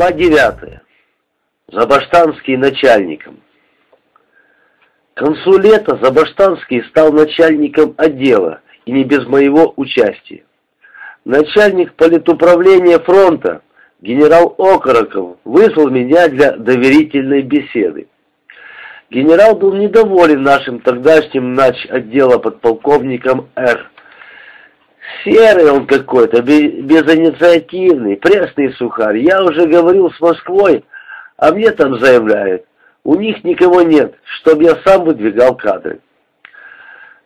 Глава 9. Забаштанский начальником. К концу лета Забаштанский стал начальником отдела, и не без моего участия. Начальник политуправления фронта, генерал Окороков, вызвал меня для доверительной беседы. Генерал был недоволен нашим тогдашним нач отдела подполковником Р. Серый он какой-то, безинициативный, пресный сухарь. Я уже говорил с Москвой, а мне там заявляют, у них никого нет, чтобы я сам выдвигал кадры.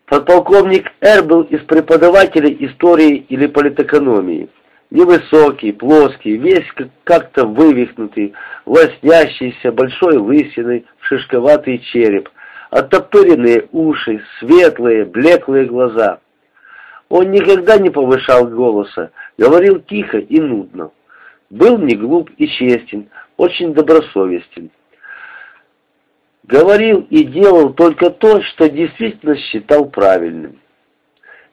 Подполковник Р. был из преподавателей истории или политэкономии. Невысокий, плоский, весь как-то вывихнутый, лоснящийся, большой лысиной, шишковатый череп, оттопыренные уши, светлые, блеклые глаза. Он никогда не повышал голоса, говорил тихо и нудно. Был не глуп и честен, очень добросовестен. Говорил и делал только то, что действительно считал правильным.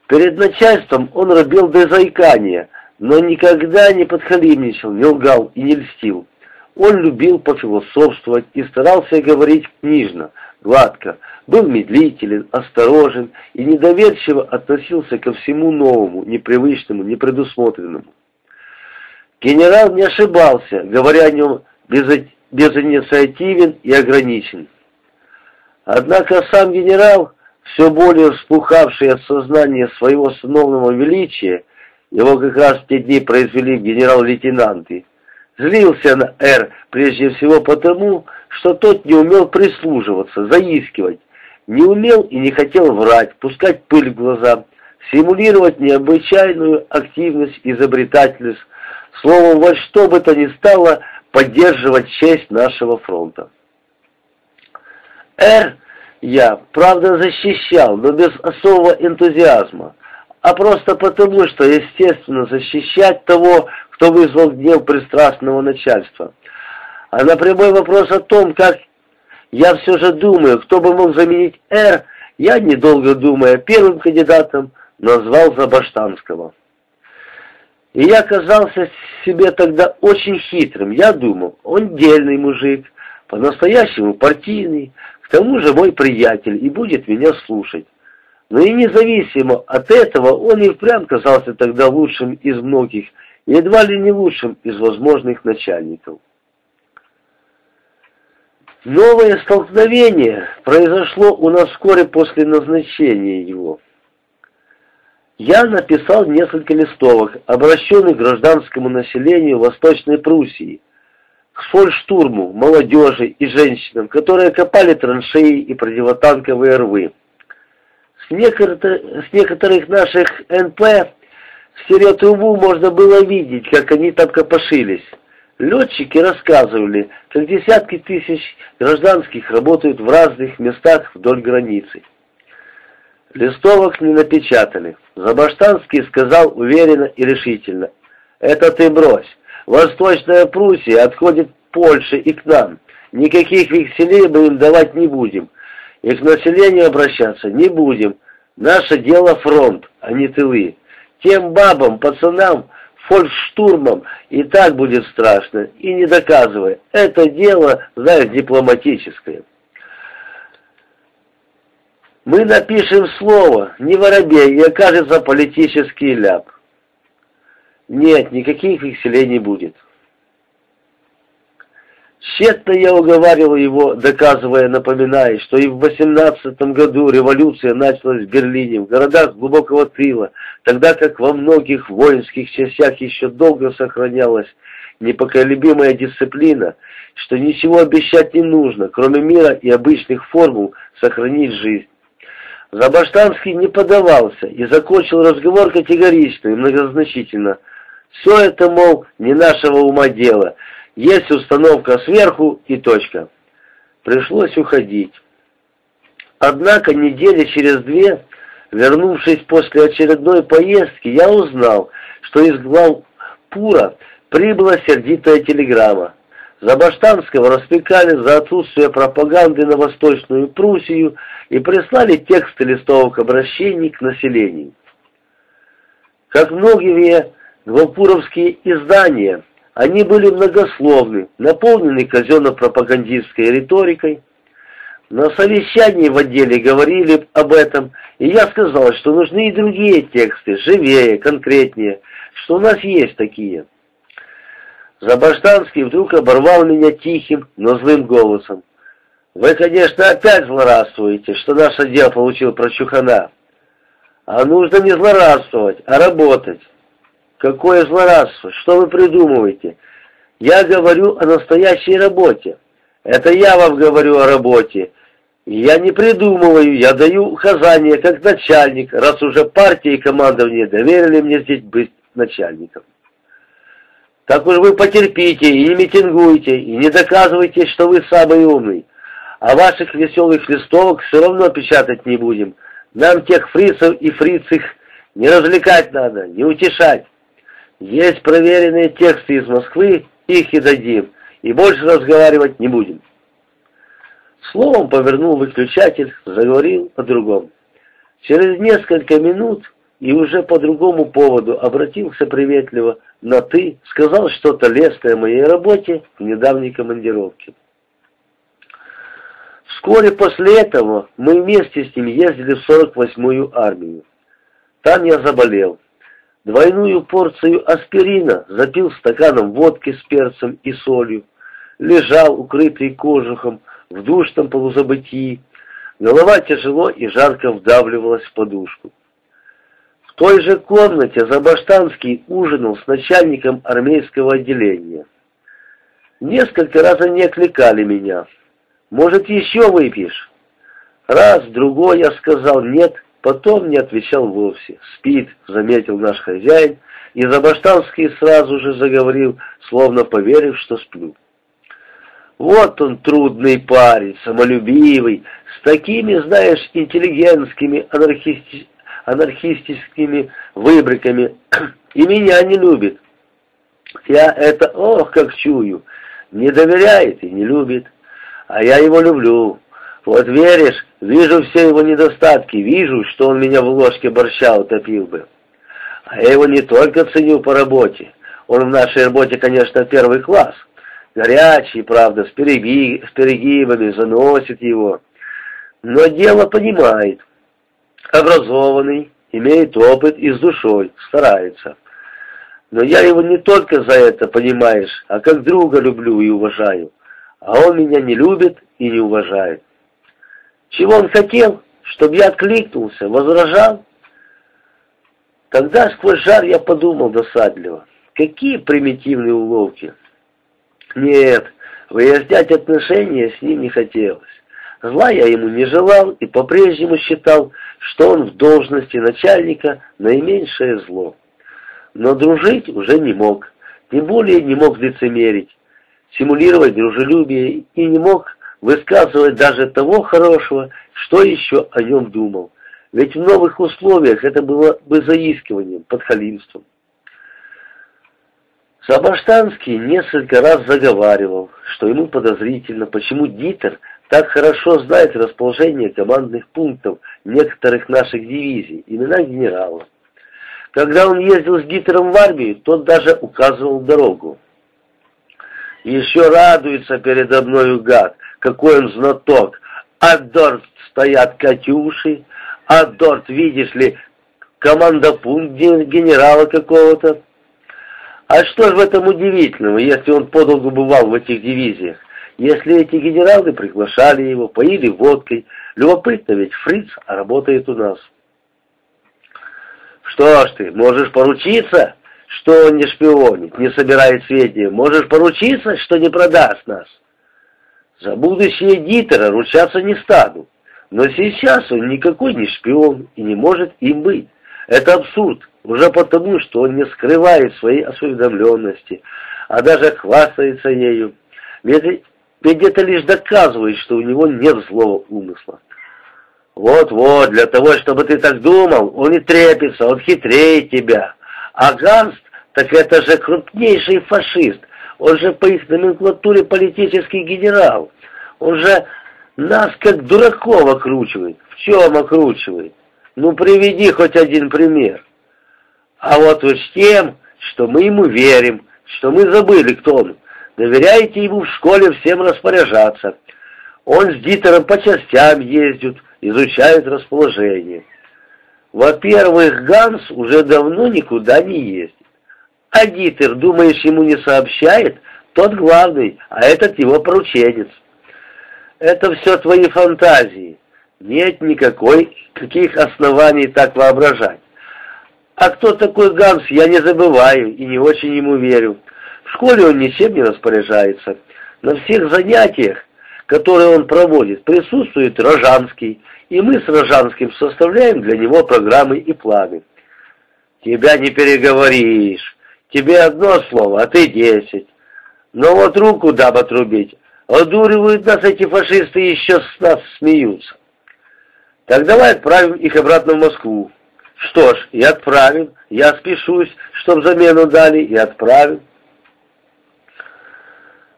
Перед начальством он робил до заикания, но никогда не подхалимничал, не лгал и не льстил. Он любил пофилософствовать и старался говорить книжно, гладко, был медлителен, осторожен и недоверчиво относился ко всему новому, непривычному, непредусмотренному. Генерал не ошибался, говоря о нем безинициативен и ограничен. Однако сам генерал, все более вспухавший от сознания своего сыновного величия, его как раз в те дни произвели генерал-лейтенанты, злился на Р прежде всего потому, что тот не умел прислуживаться, заискивать, не умел и не хотел врать, пускать пыль в глаза, симулировать необычайную активность, изобретательность, словом, во что бы то ни стало поддерживать честь нашего фронта. Р я, правда, защищал, но без особого энтузиазма, а просто потому, что, естественно, защищать того, кто вызвал гнев пристрастного начальства. А на прямой вопрос о том, как я все же думаю, кто бы мог заменить Р, я, недолго думая, первым кандидатом назвал Забаштанского. И я казался себе тогда очень хитрым. Я думал, он дельный мужик, по-настоящему партийный, к тому же мой приятель и будет меня слушать. Но и независимо от этого, он и впрямь казался тогда лучшим из многих, едва ли не лучшим из возможных начальников. Новое столкновение произошло у нас вскоре после назначения его. Я написал несколько листовок, обращенных к гражданскому населению Восточной Пруссии, к фольштурму, молодежи и женщинам, которые копали траншеи и противотанковые рвы. С, с некоторых наших НП в Стереотубу можно было видеть, как они там копошились. Летчики рассказывали, как десятки тысяч гражданских работают в разных местах вдоль границы. Листовок не напечатали. Забаштанский сказал уверенно и решительно. «Это ты брось. Восточная Пруссия отходит к Польше и к нам. Никаких векселей мы им давать не будем. И к населению обращаться не будем. Наше дело фронт, а не тылы. Тем бабам, пацанам, фолькштурмом и так будет страшно, и не доказывай. Это дело, знаешь, дипломатическое. Мы напишем слово, не воробей, и окажется политический ляп. Нет, никаких векселей не будет. Тщетно я уговаривал его, доказывая, напоминая, что и в 18 году революция началась в Берлине, в городах глубокого тыла, тогда как во многих воинских частях еще долго сохранялась непоколебимая дисциплина, что ничего обещать не нужно, кроме мира и обычных формул сохранить жизнь. Забаштанский не подавался и закончил разговор категорично и многозначительно. Все это, мол, не нашего ума дело, есть установка сверху и точка. Пришлось уходить. Однако недели через две, вернувшись после очередной поездки, я узнал, что из глав Пура прибыла сердитая телеграмма. Забаштанского распекали за отсутствие пропаганды на Восточную Пруссию и прислали тексты листовок обращений к населению. Как многие главпуровские издания, Они были многословны, наполнены казенно-пропагандистской риторикой. На совещании в отделе говорили об этом, и я сказал, что нужны и другие тексты, живее, конкретнее, что у нас есть такие. Забаштанский вдруг оборвал меня тихим, но злым голосом. «Вы, конечно, опять злорадствуете, что наш отдел получил прочухана. А нужно не злорадствовать, а работать. Какое злорадство? Что вы придумываете? Я говорю о настоящей работе. Это я вам говорю о работе. Я не придумываю, я даю указания как начальник, раз уже партия и командование доверили мне здесь быть начальником. Так уж вы потерпите и не митингуйте, и не доказывайте, что вы самый умный. А ваших веселых листовок все равно печатать не будем. Нам тех фрицев и фрицых не развлекать надо, не утешать. Есть проверенные тексты из Москвы, их и дадим, и больше разговаривать не будем. Словом повернул выключатель, заговорил о другом. Через несколько минут и уже по другому поводу обратился приветливо на «ты», сказал что-то лестное о моей работе в недавней командировке. Вскоре после этого мы вместе с ним ездили в 48-ю армию. Там я заболел. Двойную порцию аспирина запил стаканом водки с перцем и солью. Лежал, укрытый кожухом, в душном полузабытии. Голова тяжело и жарко вдавливалась в подушку. В той же комнате Забаштанский ужинал с начальником армейского отделения. Несколько раз они окликали меня. «Может, еще выпьешь?» Раз, другой я сказал «нет», Потом не отвечал вовсе. «Спит», — заметил наш хозяин, и Забаштанский сразу же заговорил, словно поверив, что сплю. Вот он, трудный парень, самолюбивый, с такими, знаешь, интеллигентскими, анархисти... анархистическими выбриками, и меня не любит. Я это, ох, как чую, не доверяет и не любит, а я его люблю. Вот веришь, вижу все его недостатки, вижу, что он меня в ложке борща утопил бы. А я его не только ценю по работе, он в нашей работе, конечно, первый класс. Горячий, правда, с, переги... с перегибами, заносит его. Но дело понимает. Образованный, имеет опыт и с душой, старается. Но я его не только за это, понимаешь, а как друга люблю и уважаю. А он меня не любит и не уважает. Чего он хотел? Чтобы я откликнулся, возражал? Тогда сквозь жар я подумал досадливо. Какие примитивные уловки. Нет, выяснять отношения с ним не хотелось. Зла я ему не желал и по-прежнему считал, что он в должности начальника наименьшее зло. Но дружить уже не мог, тем более не мог лицемерить, симулировать дружелюбие и не мог высказывать даже того хорошего, что еще о нем думал. Ведь в новых условиях это было бы заискиванием, подхалимством. Сабаштанский несколько раз заговаривал, что ему подозрительно, почему Дитер так хорошо знает расположение командных пунктов некоторых наших дивизий, имена генерала. Когда он ездил с Дитером в армию, тот даже указывал дорогу. Еще радуется передо мною гад, какой он знаток. А дорт стоят Катюши, а дорт, видишь ли, командопункт генерала какого-то. А что же в этом удивительного, если он подолгу бывал в этих дивизиях? Если эти генералы приглашали его, поили водкой, любопытно, ведь фриц работает у нас. Что ж ты, можешь поручиться, что он не шпионит, не собирает сведения? Можешь поручиться, что не продаст нас? За будущее Дитера ручаться не стану. Но сейчас он никакой не шпион и не может им быть. Это абсурд, уже потому, что он не скрывает своей осведомленности, а даже хвастается ею. Ведь, ведь это лишь доказывает, что у него нет злого умысла. Вот-вот, для того, чтобы ты так думал, он не трепится, он хитрее тебя. А Ганст, так это же крупнейший фашист, он же по их номенклатуре политический генерал. Он же нас как дураков окручивает. В чем окручивает? Ну, приведи хоть один пример. А вот уж тем, что мы ему верим, что мы забыли, кто он. Доверяете ему в школе всем распоряжаться. Он с Дитером по частям ездит, изучает расположение. Во-первых, Ганс уже давно никуда не ездит. А Дитер, думаешь, ему не сообщает? Тот главный, а этот его порученец. Это все твои фантазии. Нет никакой, каких оснований так воображать. А кто такой Ганс, я не забываю и не очень ему верю. В школе он ничем не распоряжается. На всех занятиях, которые он проводит, присутствует Рожанский, и мы с Рожанским составляем для него программы и планы. Тебя не переговоришь. Тебе одно слово, а ты десять. Но вот руку дам отрубить. Одуривают нас эти фашисты и еще с нас смеются. Так давай отправим их обратно в Москву. Что ж, и отправим. Я спешусь, чтоб замену дали, и отправим.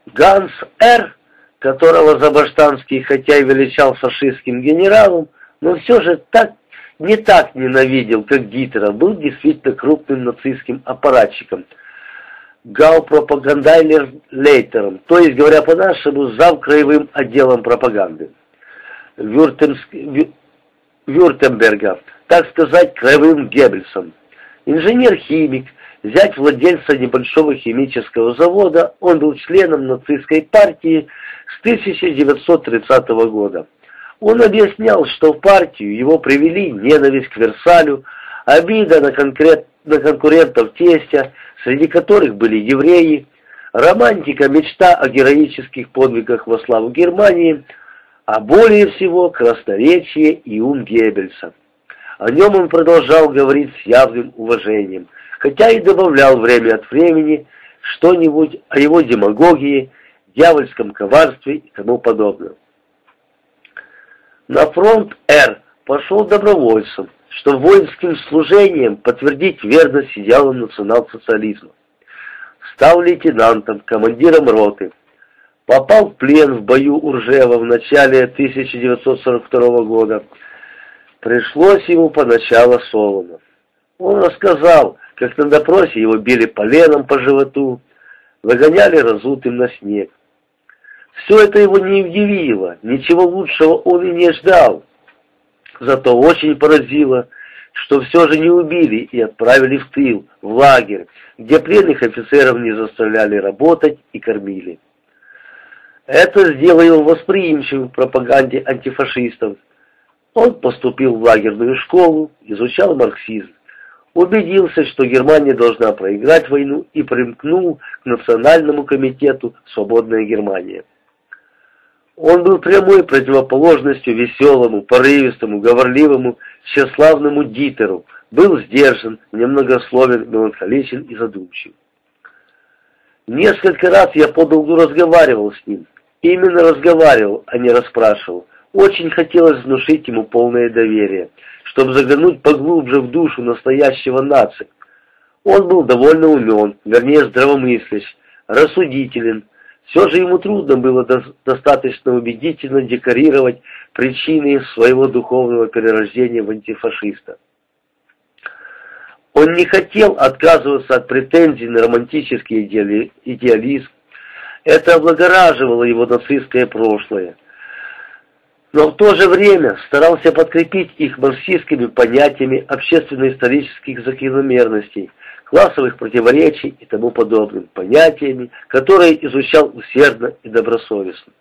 Ганс Р., которого Забаштанский хотя и величал фашистским генералом, но все же так не так ненавидел, как Гитлера, был действительно крупным нацистским аппаратчиком, гаупропагандайлер-лейтером, то есть, говоря по-нашему, зав краевым отделом пропаганды. Вюртемск... Вюртемберга, так сказать, краевым Геббельсом. Инженер-химик, зять владельца небольшого химического завода, он был членом нацистской партии с 1930 года. Он объяснял, что в партию его привели ненависть к Версалю, обида на, конкрет, на конкурентов тестя, среди которых были евреи, романтика, мечта о героических подвигах во славу Германии – а более всего красноречие и ум Геббельса. О нем он продолжал говорить с явным уважением, хотя и добавлял время от времени что-нибудь о его демагогии, дьявольском коварстве и тому подобное. На фронт Р пошел добровольцем, что воинским служением подтвердить верность идеалам национал-социализма. Стал лейтенантом, командиром роты, попал в плен в бою у Ржева в начале 1942 года. Пришлось ему поначалу солоно. Он рассказал, как на допросе его били поленом по животу, выгоняли разутым на снег. Все это его не удивило, ничего лучшего он и не ждал. Зато очень поразило, что все же не убили и отправили в тыл, в лагерь, где пленных офицеров не заставляли работать и кормили. Это сделал восприимчивым к пропаганде антифашистов. Он поступил в лагерную школу, изучал марксизм, убедился, что Германия должна проиграть войну и примкнул к Национальному комитету «Свободная Германия». Он был прямой противоположностью веселому, порывистому, говорливому, тщеславному Дитеру, был сдержан, немногословен, меланхоличен и задумчив. Несколько раз я подолгу разговаривал с ним, Именно разговаривал, а не расспрашивал. Очень хотелось внушить ему полное доверие, чтобы заглянуть поглубже в душу настоящего нации. Он был довольно умен, вернее здравомыслящ, рассудителен. Все же ему трудно было до достаточно убедительно декорировать причины своего духовного перерождения в антифашиста. Он не хотел отказываться от претензий на романтический идеализм, это облагораживало его нацистское прошлое. Но в то же время старался подкрепить их марксистскими понятиями общественно-исторических закономерностей, классовых противоречий и тому подобным понятиями, которые изучал усердно и добросовестно.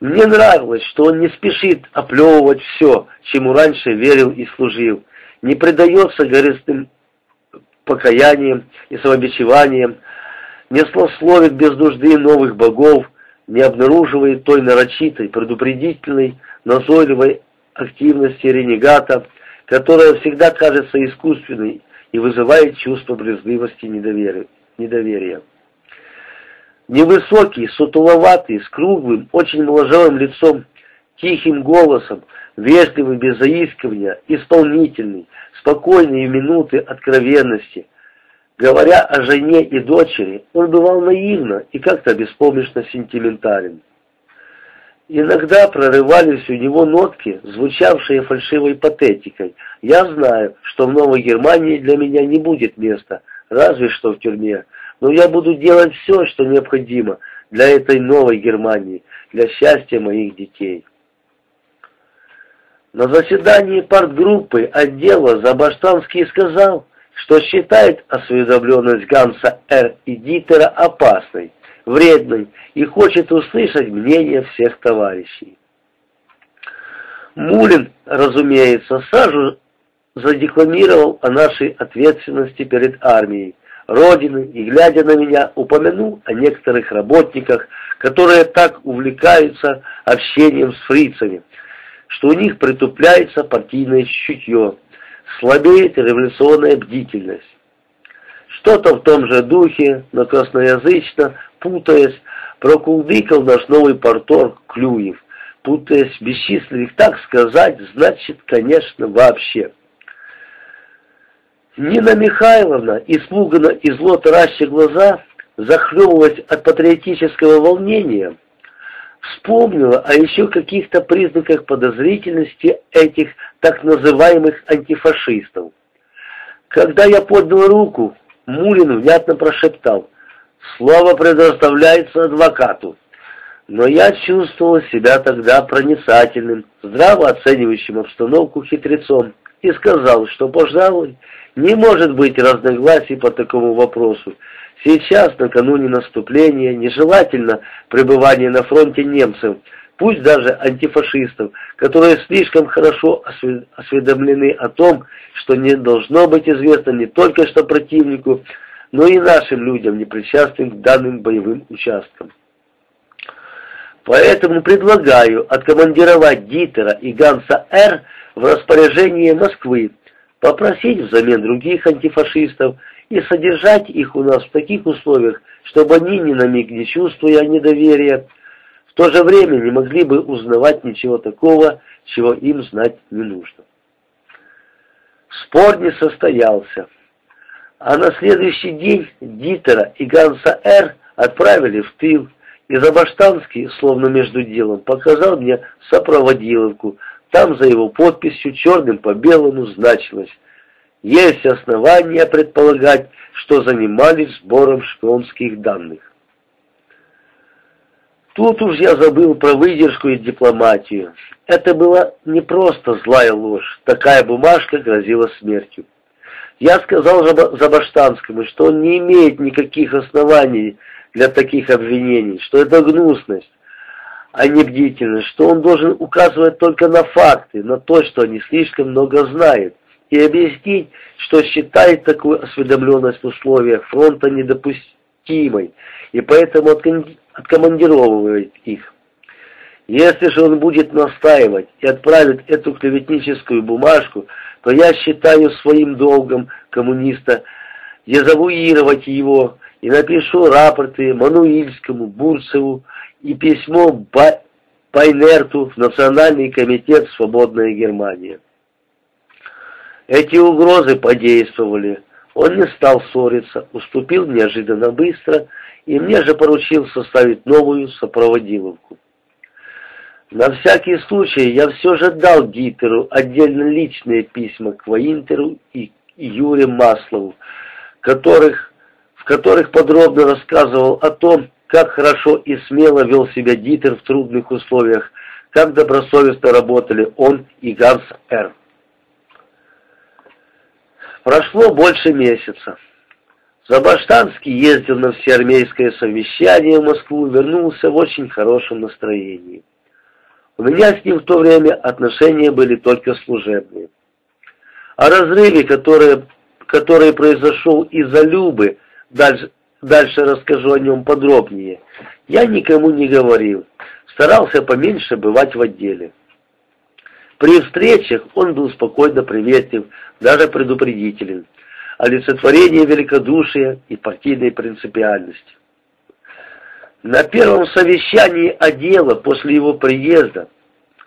Мне нравилось, что он не спешит оплевывать все, чему раньше верил и служил, не предается горестным покаяниям и самобичеваниям, не славит без нужды новых богов, не обнаруживает той нарочитой, предупредительной, назойливой активности ренегата, которая всегда кажется искусственной и вызывает чувство брезгливости недоверия. Невысокий, сутуловатый, с круглым, очень моложавым лицом, тихим голосом, вежливый без заискивания, исполнительный, спокойные минуты откровенности – Говоря о жене и дочери, он бывал наивно и как-то беспомощно сентиментален. Иногда прорывались у него нотки, звучавшие фальшивой патетикой. «Я знаю, что в Новой Германии для меня не будет места, разве что в тюрьме. но я буду делать все, что необходимо для этой новой Германии, для счастья моих детей. На заседании партгруппы отдела Забаштанский сказал, что считает осведомленность Ганса Р. и Дитера опасной, вредной и хочет услышать мнение всех товарищей. Мулин, разумеется, сразу задекламировал о нашей ответственности перед армией, Родины и, глядя на меня, упомянул о некоторых работниках, которые так увлекаются общением с фрицами, что у них притупляется партийное чутье, слабеет революционная бдительность. Что-то в том же духе, но красноязычно, путаясь, прокулдыкал наш новый портор Клюев, путаясь в бесчисленных, так сказать, значит, конечно, вообще. Нина Михайловна, испуганно и зло тараща глаза, захлебываясь от патриотического волнения, вспомнила о еще каких-то признаках подозрительности этих так называемых антифашистов. Когда я поднял руку, Мулин внятно прошептал «Слово предоставляется адвокату». Но я чувствовал себя тогда проницательным, здраво оценивающим обстановку хитрецом, и сказал, что, пожалуй, не может быть разногласий по такому вопросу. Сейчас, накануне наступления, нежелательно пребывание на фронте немцев, пусть даже антифашистов, которые слишком хорошо осведомлены о том, что не должно быть известно не только что противнику, но и нашим людям, не причастным к данным боевым участкам. Поэтому предлагаю откомандировать Дитера и Ганса Р. в распоряжение Москвы, попросить взамен других антифашистов и содержать их у нас в таких условиях, чтобы они ни на миг не чувствуя недоверия, то же время не могли бы узнавать ничего такого, чего им знать не нужно. Спор не состоялся, а на следующий день Дитера и Ганса Р. отправили в тыл, и Забаштанский, словно между делом, показал мне сопроводиловку, там за его подписью черным по белому значилось «Есть основания предполагать, что занимались сбором шпионских данных». Тут уж я забыл про выдержку и дипломатию. Это была не просто злая ложь, такая бумажка грозила смертью. Я сказал Забаштанскому, что он не имеет никаких оснований для таких обвинений, что это гнусность, а не бдительность, что он должен указывать только на факты, на то, что они слишком много знают, и объяснить, что считает такую осведомленность в условиях фронта недопустимой, и поэтому откомандировывает их. Если же он будет настаивать и отправит эту клеветническую бумажку, то я считаю своим долгом коммуниста дезавуировать его и напишу рапорты Мануильскому, Бурцеву, и письмо Пайнерту в Национальный комитет «Свободная Германия». Эти угрозы подействовали. Он не стал ссориться, уступил неожиданно быстро, и мне же поручил составить новую сопроводиловку. На всякий случай я все же дал Гитеру отдельно личные письма к Ваинтеру и Юре Маслову, которых, в которых подробно рассказывал о том, как хорошо и смело вел себя Дитер в трудных условиях, как добросовестно работали он и Ганс Р. Прошло больше месяца. Забаштанский ездил на всеармейское совещание в Москву, вернулся в очень хорошем настроении. У меня с ним в то время отношения были только служебные. О разрыве, который, который произошел из-за Любы, дальше, Дальше расскажу о нем подробнее. Я никому не говорил. Старался поменьше бывать в отделе. При встречах он был спокойно приветлив, даже предупредителен. Олицетворение великодушия и партийной принципиальности. На первом совещании отдела после его приезда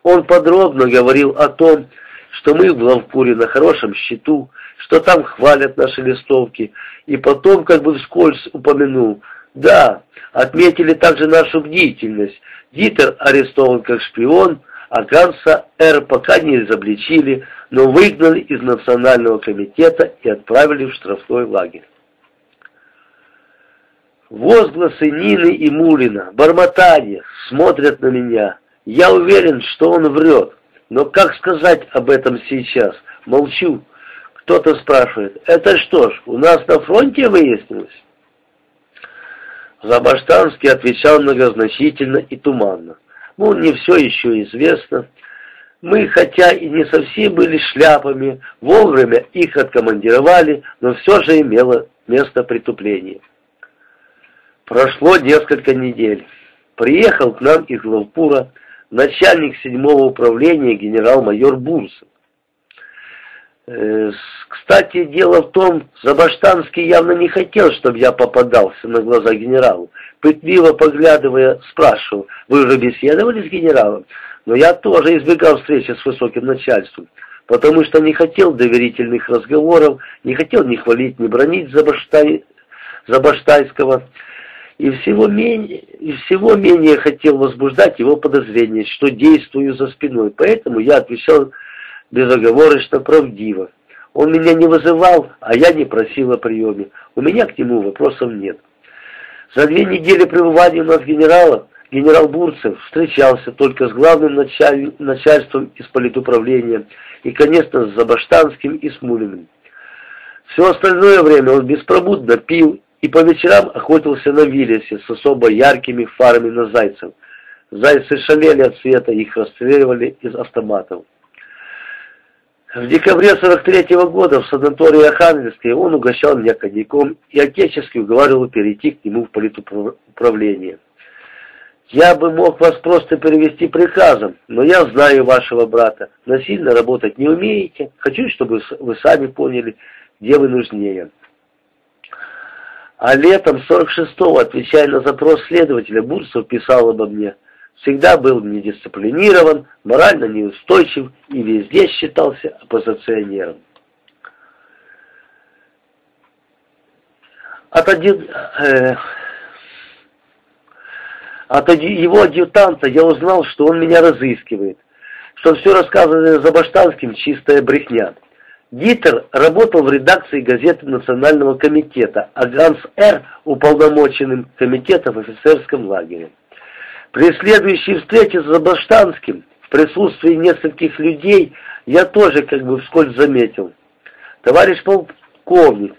он подробно говорил о том, что мы в главкуре на хорошем счету, что там хвалят наши листовки, и потом как бы вскользь упомянул, да, отметили также нашу бдительность. Дитер арестован как шпион, а Ганса Р. пока не изобличили, но выгнали из Национального комитета и отправили в штрафной лагерь. Возгласы Нины и Мулина, бормотание, смотрят на меня. Я уверен, что он врет. Но как сказать об этом сейчас? Молчу. Кто-то спрашивает, это что ж, у нас на фронте выяснилось? Забаштанский отвечал многозначительно и туманно. Ну, не все еще известно. Мы, хотя и не совсем были шляпами, вовремя их откомандировали, но все же имело место притупление. Прошло несколько недель. Приехал к нам из Главпура начальник седьмого управления генерал-майор Бурсов. Э, кстати, дело в том, Забаштанский явно не хотел, чтобы я попадался на глаза генералу. Пытливо поглядывая, спрашивал, вы уже беседовали с генералом? Но я тоже избегал встречи с высоким начальством, потому что не хотел доверительных разговоров, не хотел ни хвалить, ни бронить Забаштай... Забаштайского, и всего, менее, и всего менее хотел возбуждать его подозрение, что действую за спиной. Поэтому я отвечал безоговорочно правдиво. Он меня не вызывал, а я не просил о приеме. У меня к нему вопросов нет. За две недели пребывания у нас генерала, генерал Бурцев встречался только с главным началь, начальством из политуправления и, конечно, с Забаштанским и Смулиным. Все остальное время он беспробудно пил и по вечерам охотился на Виллисе с особо яркими фарами на зайцев. Зайцы шалели от света, их расстреливали из автоматов. В декабре 43 -го года в санатории Архангельске он угощал меня коньяком и отечески уговаривал перейти к нему в политуправление. Я бы мог вас просто перевести приказом, но я знаю вашего брата. Насильно работать не умеете. Хочу, чтобы вы сами поняли, где вы нужнее. А летом 46-го, отвечая на запрос следователя, Бурсов писал обо мне. Всегда был недисциплинирован, морально неустойчив и везде считался оппозиционером. От, один, э, от его адъютанта я узнал, что он меня разыскивает, что все рассказанное Забаштанским чистая брехня. Диттер работал в редакции газеты Национального комитета, а Ганс Р. уполномоченным комитета в офицерском лагере. При следующей встрече с Забаштанским, в присутствии нескольких людей, я тоже как бы вскользь заметил. Товарищ полковник,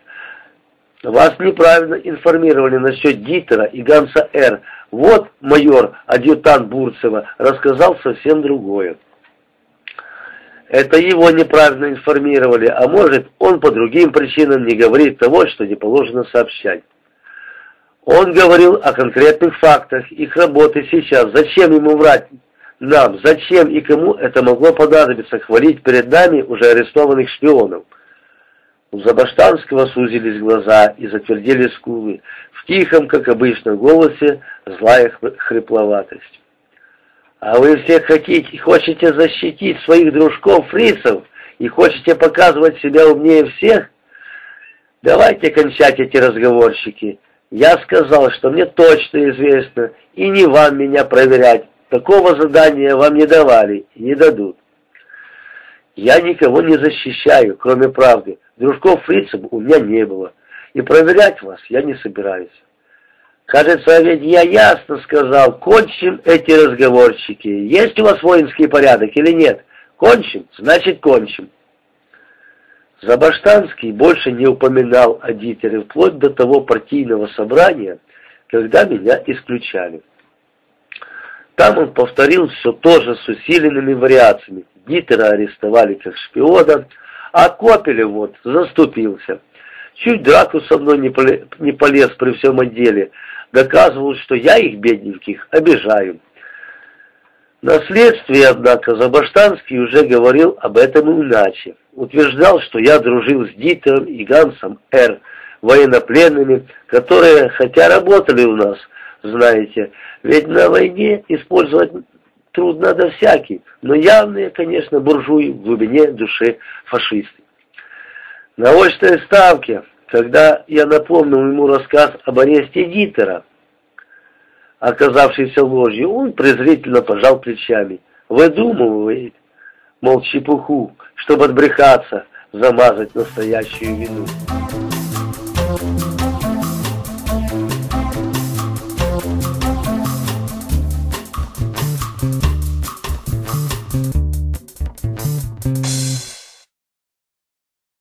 вас неправильно информировали насчет Диттера и Ганса Р. Вот майор, адъютант Бурцева, рассказал совсем другое. Это его неправильно информировали, а может, он по другим причинам не говорит того, что не положено сообщать. Он говорил о конкретных фактах их работы сейчас. Зачем ему врать нам? Зачем и кому это могло понадобиться хвалить перед нами уже арестованных шпионов? У Забаштанского сузились глаза и затвердели скулы. В тихом, как обычно, голосе злая хрипловатость. А вы все хотите, хотите защитить своих дружков-фрицев и хотите показывать себя умнее всех? Давайте кончать эти разговорщики. Я сказал, что мне точно известно, и не вам меня проверять. Такого задания вам не давали и не дадут. Я никого не защищаю, кроме правды. Дружков-фрицев у меня не было. И проверять вас я не собираюсь. Кажется, ведь я ясно сказал, кончим эти разговорчики. Есть у вас воинский порядок или нет? Кончим, значит кончим. Забаштанский больше не упоминал о Дитере вплоть до того партийного собрания, когда меня исключали. Там он повторил все то же с усиленными вариациями. Дитера арестовали как шпиона, а Копелев вот заступился. Чуть драку со мной не полез при всем отделе, доказывал, что я их, бедненьких, обижаю. На следствии, однако, Забаштанский уже говорил об этом иначе. Утверждал, что я дружил с Дитером и Гансом Р., военнопленными, которые, хотя работали у нас, знаете, ведь на войне использовать труд надо всякий, но явные, конечно, буржуи в глубине души фашисты. На очной ставке когда я напомнил ему рассказ об аресте Дитера, оказавшийся ложью, он презрительно пожал плечами. Выдумывает, мол, чепуху, чтобы отбрехаться, замазать настоящую вину.